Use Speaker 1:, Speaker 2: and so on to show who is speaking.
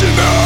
Speaker 1: Shiver!